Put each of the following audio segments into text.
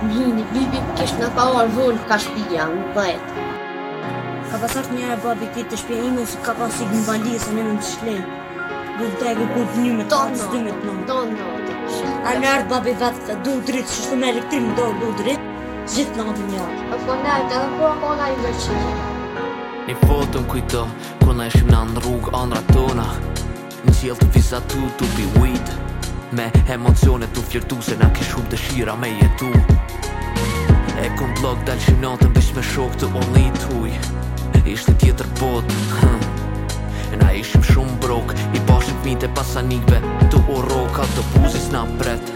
Mini, bibi, kesh në pa orë vullë ka shpia, në bëhet. Ka pasat një e po babi këtë të shpia ime, se ka pasik në bali, se në në të shlej Dhe dhe dhe këmë të një me të të nëmë në. Do në, do në. A në ardë babi vetë të du dritë, që shtë me elektrim në do du dritë, gjithë në atë një. A po, po në e të dhe po në në i në që një. Një fotë më kujto, ku në e shimë në në rrugë, anë tona Në qjelë të vizatu, të bi ujtë. Me emocione të flirtu se na kish shumë dëshira me jetu E kon blog dal që natën me shok të only të huj Ishte tjetër botë hm. Na ishim shumë brok I pashim të mite pasanikve Të oroka të buzis na pret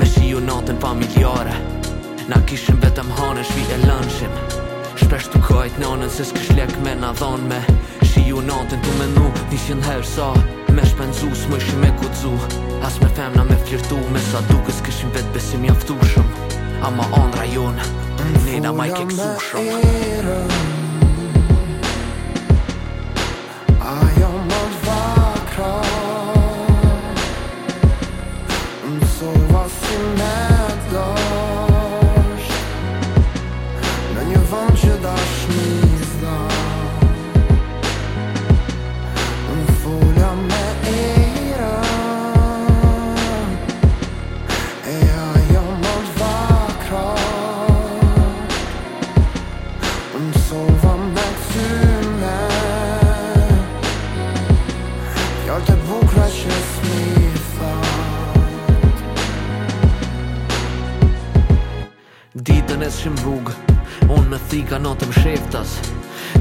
Me shi natën natën familjare Na kishim vetëm hanë shvi e lënshim Shpesh të kajt nanën se s'kish lek me na dhanë me Shi natën të menu një shenë herë sa me shpenzu s'më ishim kudzu As me femna me flirtu me sa duke s'këshim vetë besim jaftu shumë Ama on rajon, nina ma i ke këthu shumë Në një vënd që dashme në nesë shimë rrugë Unë me thika në të sheftas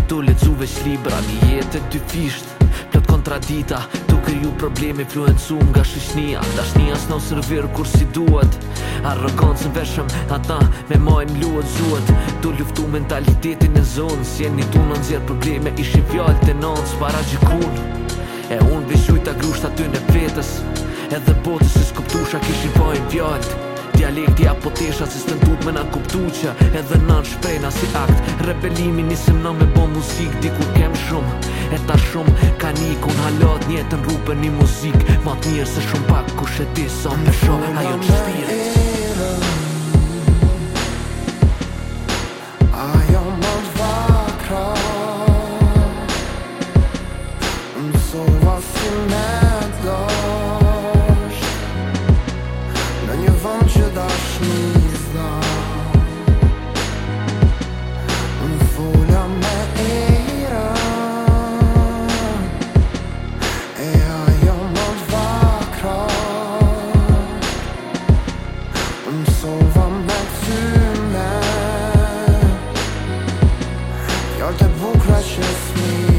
Tu le cuve shlibra Një jetë e dy fishtë Plët kontra dita Tu kërju problemi fluencu nga shishnia Dashnia shnia s'na sërvirë kur si duhet Arrogancën veshëm Ata me majmë luët zuët Tu luftu mentalitetin e zonë Si e një tunë në zjerë probleme Ishi fjallë të nëndës para gjikun E unë vishu i ta grushta ty në petës Edhe botës i skuptusha kishin vajnë vjallë dialekti apo tesha si s'tën tut me na kuptu që edhe nan shprejna si akt rebelimi nisim na me bo muzik dikur kem shumë e ta shumë ka niku n'halat njetën rupe një muzik ma t'njerë se shumë pak kush e ti sa me shumë ajo që s'firë Në sova si me Da shmizda Unë fola me eira E ajo më të vakra Unë sova me të tëme Kjo të bukra që s'mi